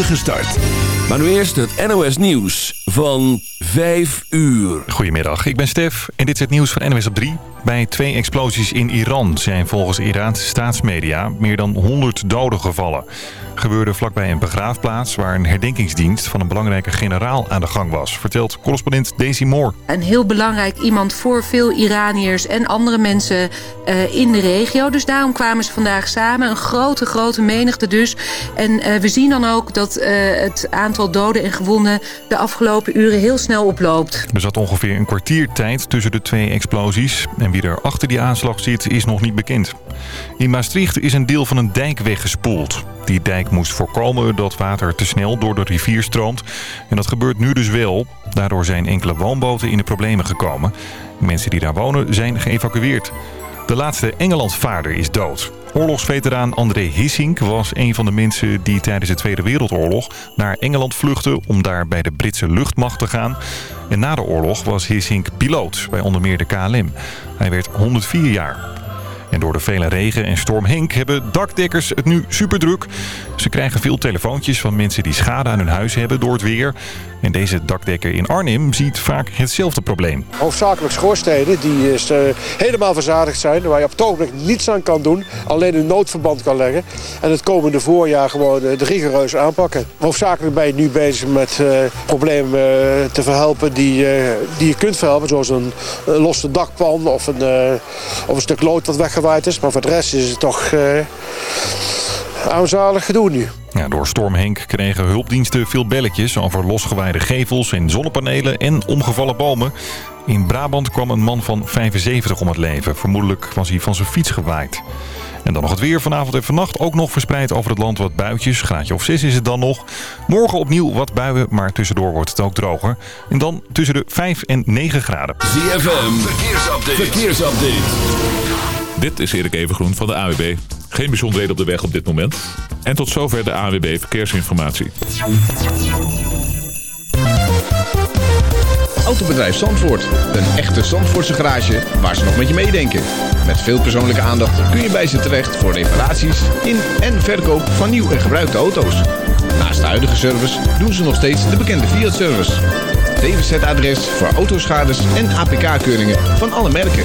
start. Maar nu eerst het NOS Nieuws van 5 uur. Goedemiddag, ik ben Stef en dit is het nieuws van NOS op 3. Bij twee explosies in Iran zijn volgens Iraanse staatsmedia meer dan 100 doden gevallen. Gebeurde vlakbij een begraafplaats waar een herdenkingsdienst van een belangrijke generaal aan de gang was, vertelt correspondent Daisy Moore. Een heel belangrijk iemand voor veel Iraniërs en andere mensen uh, in de regio. Dus daarom kwamen ze vandaag samen. Een grote, grote menigte dus. En uh, we zien dan ook dat uh, het aantal doden en gewonden de afgelopen uren heel snel oploopt. Er zat ongeveer een kwartier tijd tussen de twee explosies. En wie er achter die aanslag zit is nog niet bekend. In Maastricht is een deel van een dijk weggespoeld. Die dijk moest voorkomen dat water te snel door de rivier stroomt. En dat gebeurt nu dus wel. Daardoor zijn enkele woonboten in de problemen gekomen. Mensen die daar wonen zijn geëvacueerd. De laatste Engelandvaarder is dood. Oorlogsveteraan André Hissink was een van de mensen die tijdens de Tweede Wereldoorlog naar Engeland vluchtten om daar bij de Britse luchtmacht te gaan. En na de oorlog was Hissink piloot bij onder meer de KLM. Hij werd 104 jaar. En door de vele regen en storm Henk hebben dakdekkers het nu super druk. Ze krijgen veel telefoontjes van mensen die schade aan hun huis hebben door het weer. En deze dakdekker in Arnhem ziet vaak hetzelfde probleem. Hoofdzakelijk schoorstenen die is, uh, helemaal verzadigd zijn. Waar je op het ogenblik niets aan kan doen. Alleen een noodverband kan leggen. En het komende voorjaar gewoon uh, de rigoureus aanpakken. Hoofdzakelijk ben je nu bezig met problemen te verhelpen die, die je kunt verhelpen. Zoals een losse dakpan of een, of een stuk lood wat weggewaaid is. Maar voor de rest is het toch armzalig gedoe nu. Ja, door storm Henk kregen hulpdiensten veel belletjes over losgewaaide gevels en zonnepanelen en omgevallen bomen. In Brabant kwam een man van 75 om het leven. Vermoedelijk was hij van zijn fiets gewaaid. En dan nog het weer vanavond en vannacht. Ook nog verspreid over het land wat buitjes. Graadje of 6 is het dan nog. Morgen opnieuw wat buien, maar tussendoor wordt het ook droger. En dan tussen de 5 en 9 graden. ZFM, verkeersupdate. verkeersupdate. Dit is Erik Evengroen van de AWB. Geen bijzonderheden op de weg op dit moment. En tot zover de AWB Verkeersinformatie. Autobedrijf Zandvoort. Een echte Zandvoortse garage waar ze nog met je meedenken. Met veel persoonlijke aandacht kun je bij ze terecht voor reparaties in en verkoop van nieuw en gebruikte auto's. Naast de huidige service doen ze nog steeds de bekende Fiat-service. DWZ-adres voor autoschades en APK-keuringen van alle merken.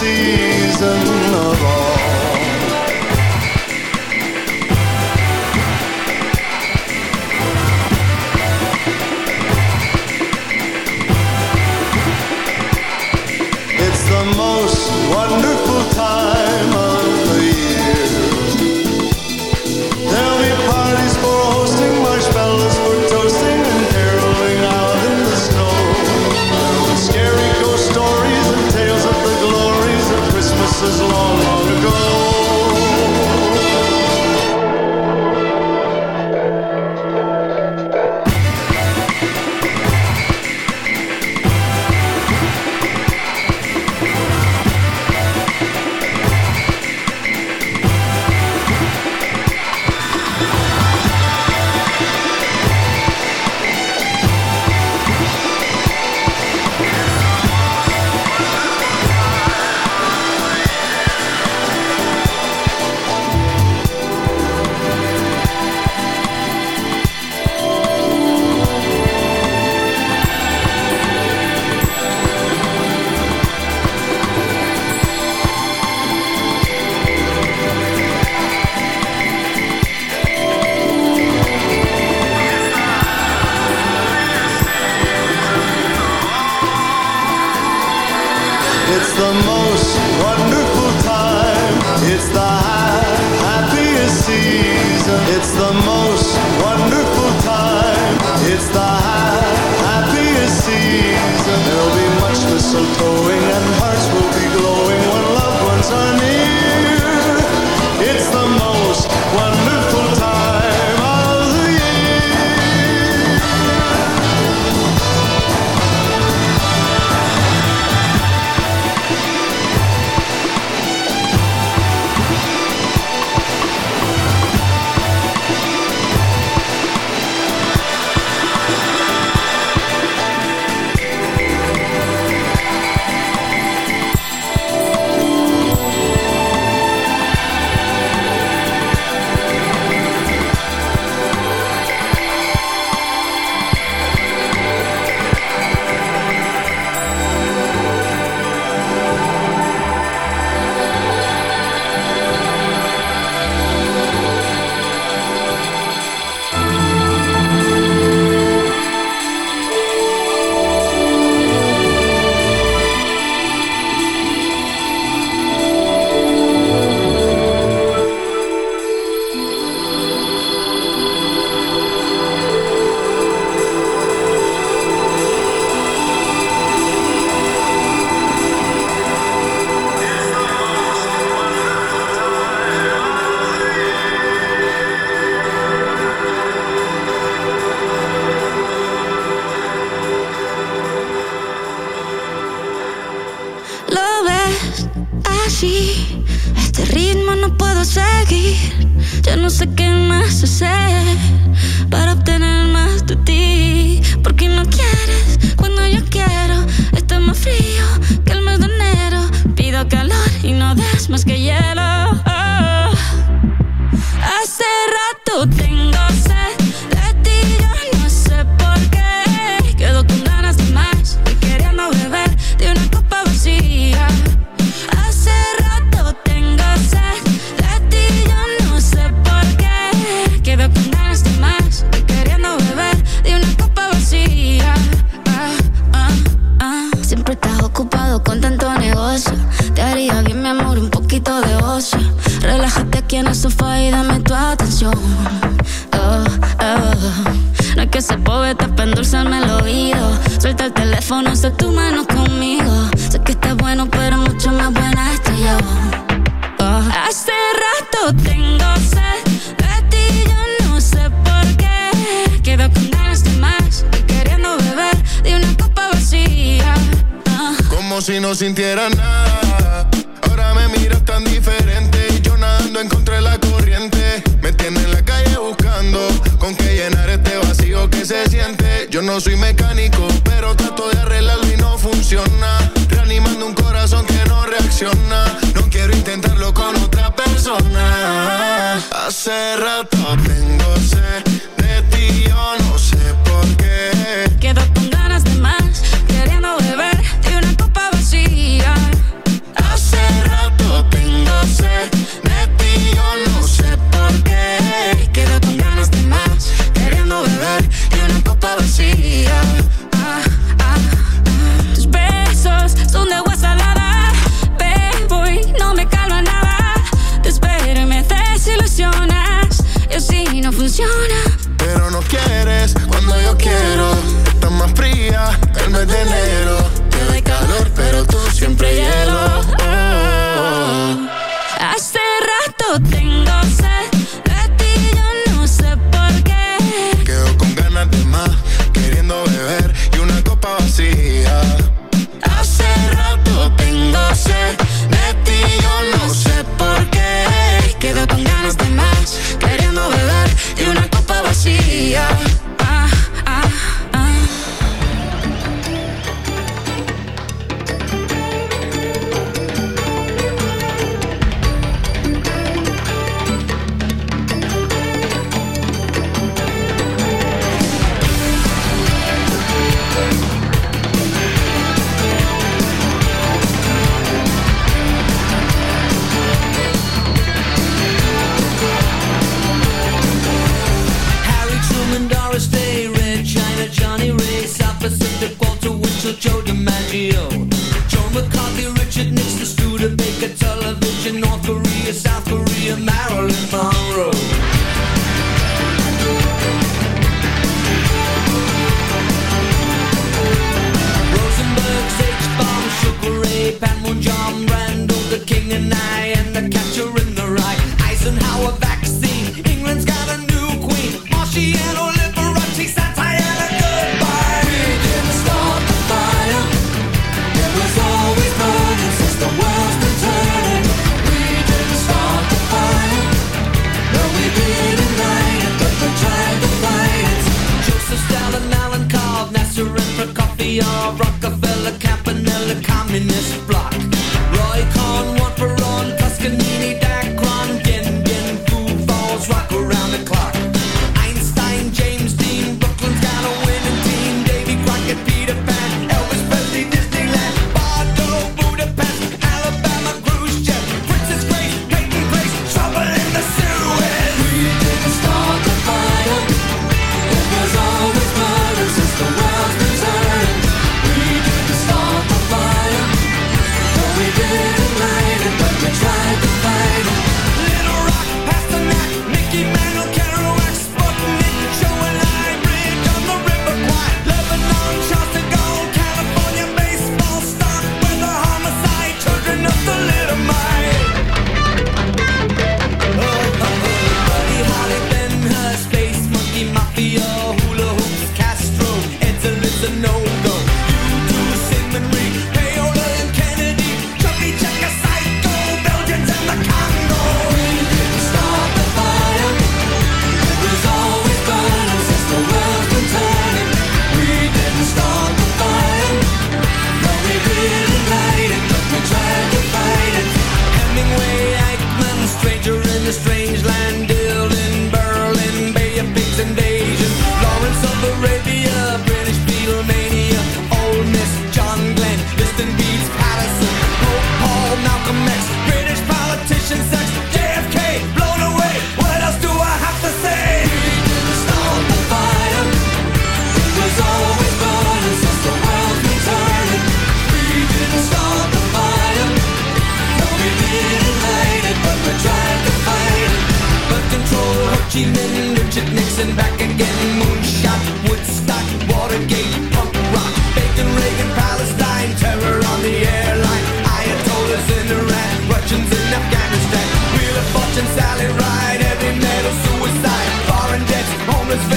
season.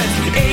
says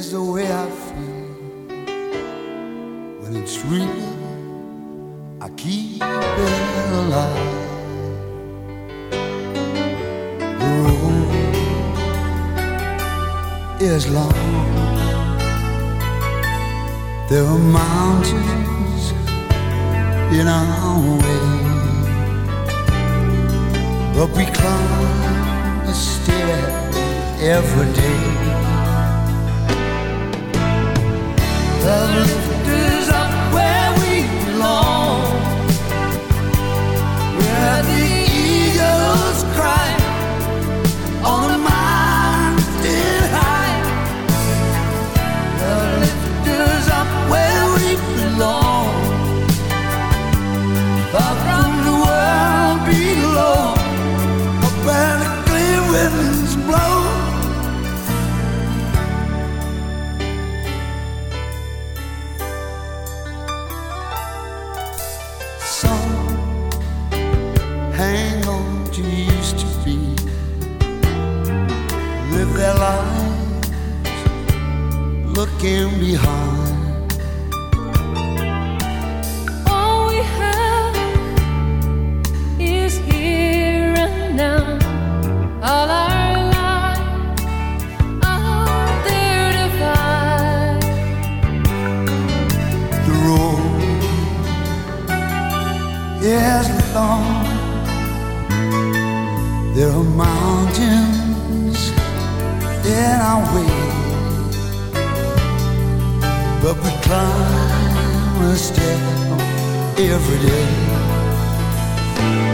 is the way I feel when it's real. I keep it alive. The road is long. There are mountains in our way, but we climb a step every day. Where we belong. Where the can be hard. All we have is here and now. All our lives there to find. The road is long. There are mountains in our way. step every day.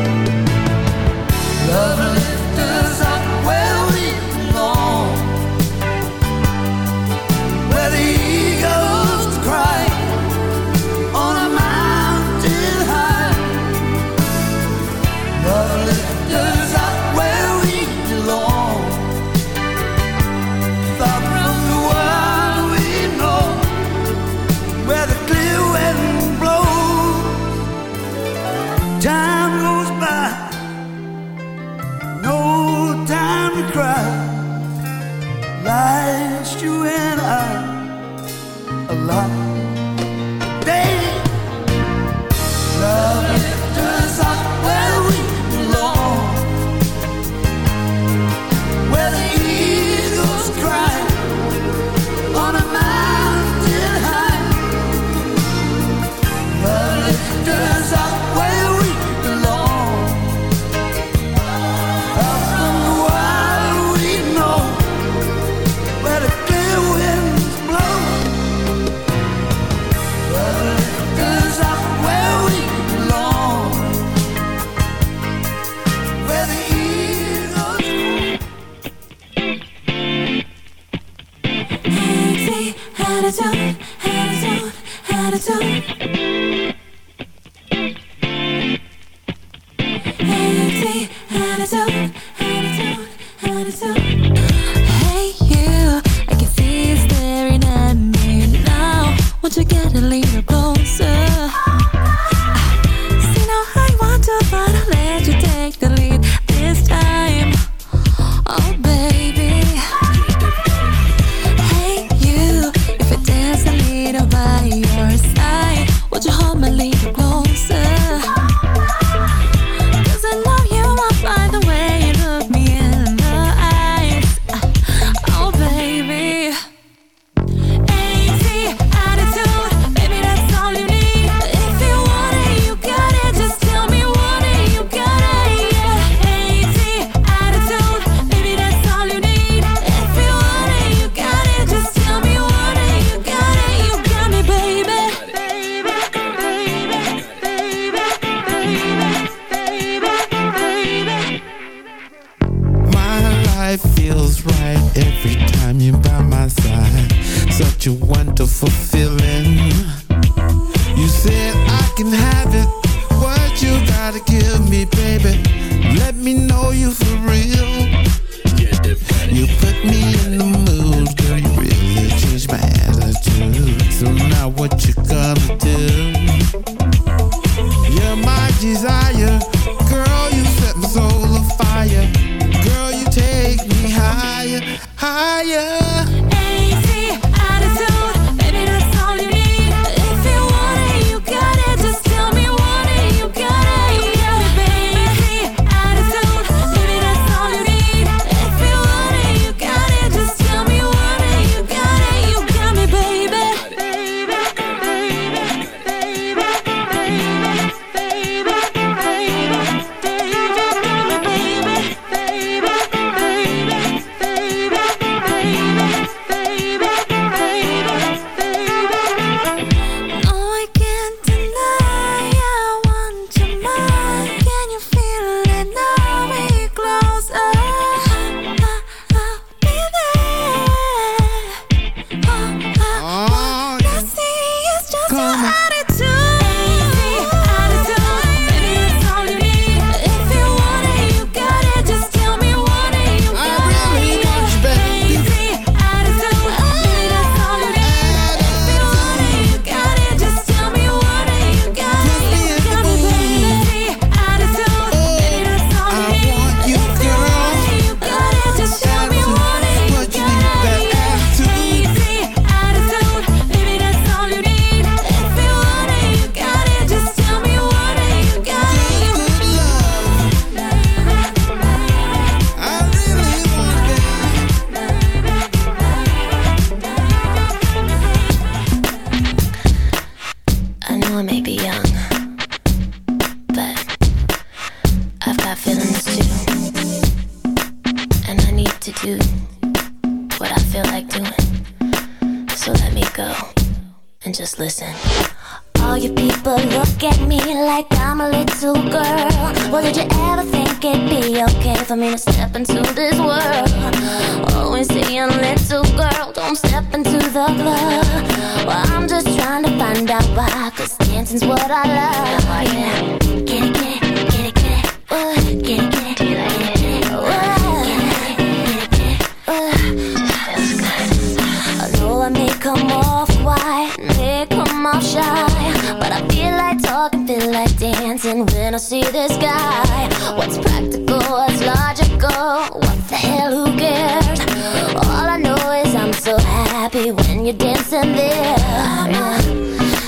happy when you're dancing there.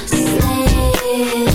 Slave.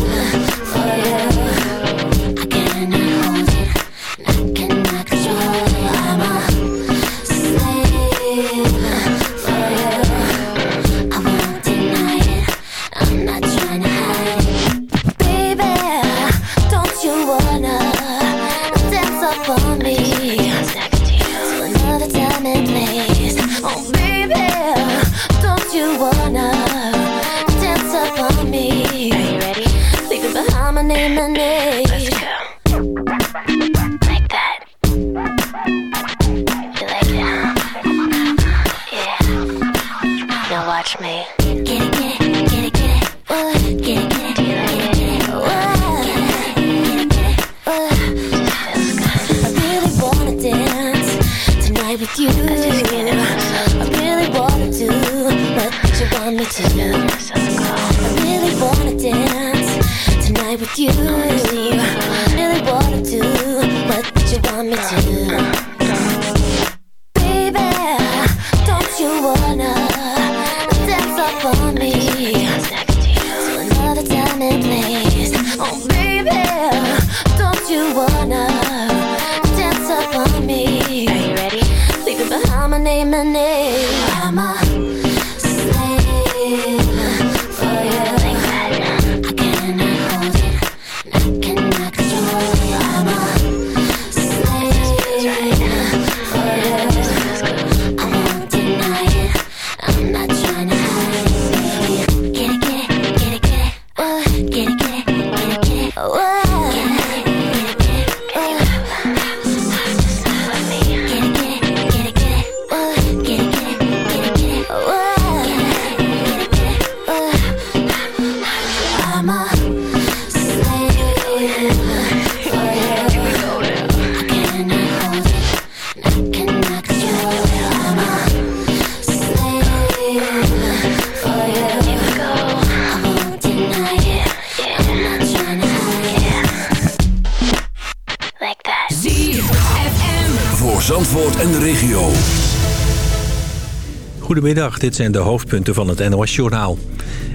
Goedemiddag, dit zijn de hoofdpunten van het NOS-journaal.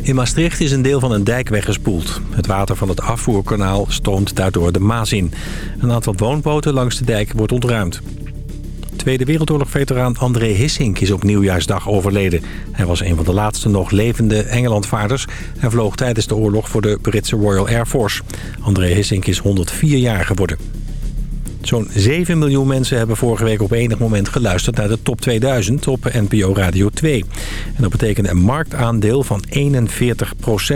In Maastricht is een deel van een dijk weggespoeld. Het water van het afvoerkanaal stroomt daardoor de Maas in. Een aantal woonboten langs de dijk wordt ontruimd. Tweede Wereldoorlog-veteraan André Hissink is op Nieuwjaarsdag overleden. Hij was een van de laatste nog levende Engelandvaarders... en vloog tijdens de oorlog voor de Britse Royal Air Force. André Hissink is 104 jaar geworden. Zo'n 7 miljoen mensen hebben vorige week op enig moment geluisterd naar de top 2000 op NPO Radio 2. En dat betekent een marktaandeel van 41%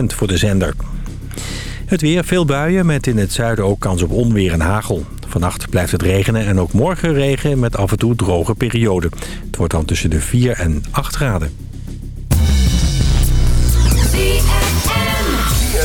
voor de zender. Het weer, veel buien met in het zuiden ook kans op onweer en hagel. Vannacht blijft het regenen en ook morgen regen met af en toe droge perioden. Het wordt dan tussen de 4 en 8 graden.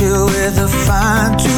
You with a fine tooth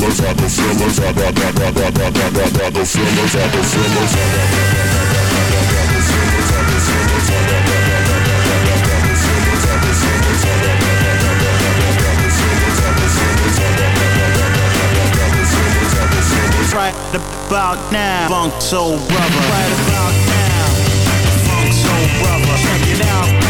fillers, are the are the are the are the. Right about now, funk soul brother. Right about now, funk soul brother. Check it out.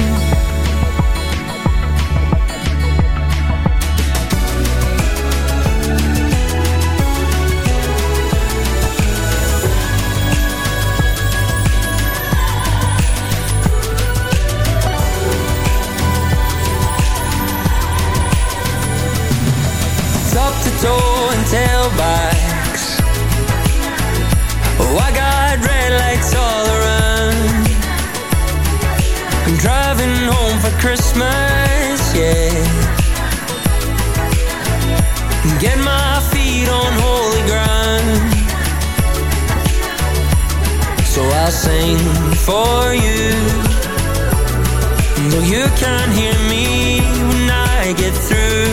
I'm driving home for Christmas, yeah. Get my feet on holy ground. So I'll sing for you. Though you can't hear me when I get through.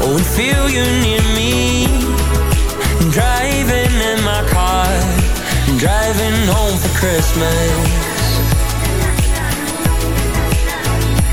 Oh, and feel you near me. Driving in my car. Driving home for Christmas.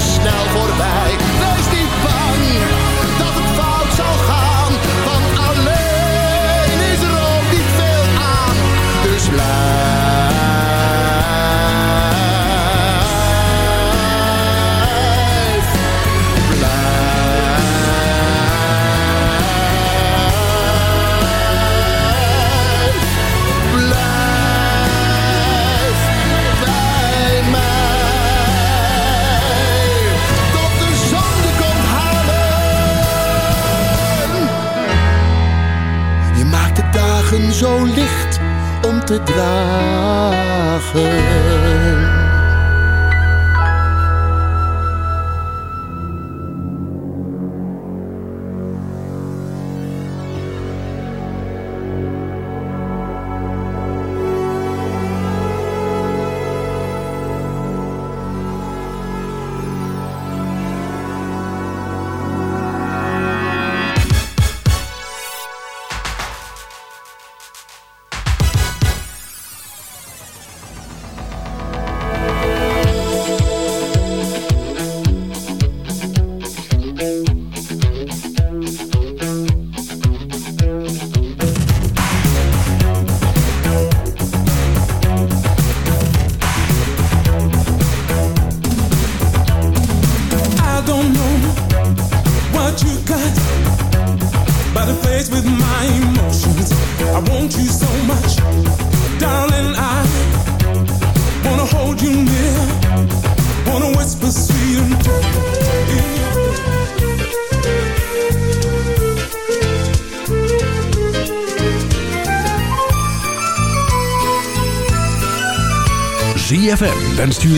snel voorbij.